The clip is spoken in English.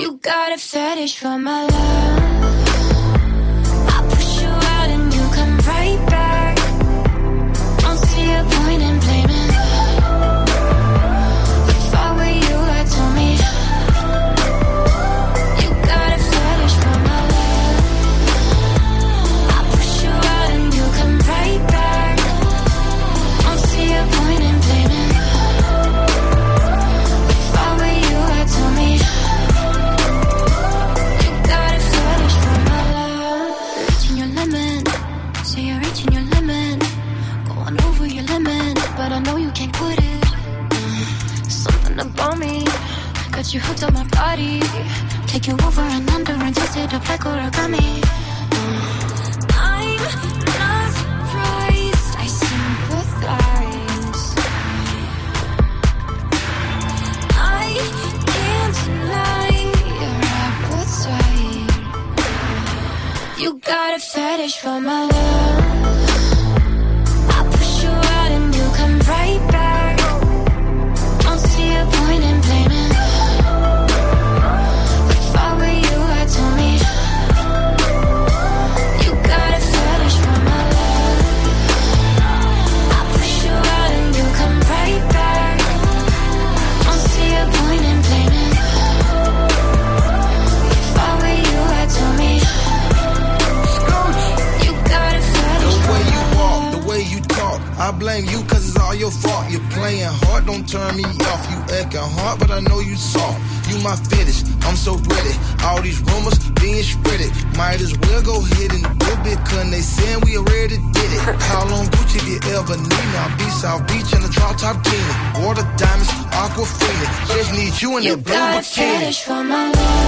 You got a fetish for my love. About me got you hooked on my body. Take you over and under and twist it up like origami. Uh, I'm not surprised, I sympathize. I can't deny your appetite. You got a fetish for my love. I blame you cause it's all your fault. You're playing hard, don't turn me off. You acting hard, but I know you soft. You my fetish, I'm so ready. All these rumors being spreaded. Might as well go ahead and do it, cause they saying we already did it. How long Gucci if you ever need me. I'll be South Beach in the drop top team. Water diamonds, aquafina. Just need you in You that blue got a bikini. fetish for my love.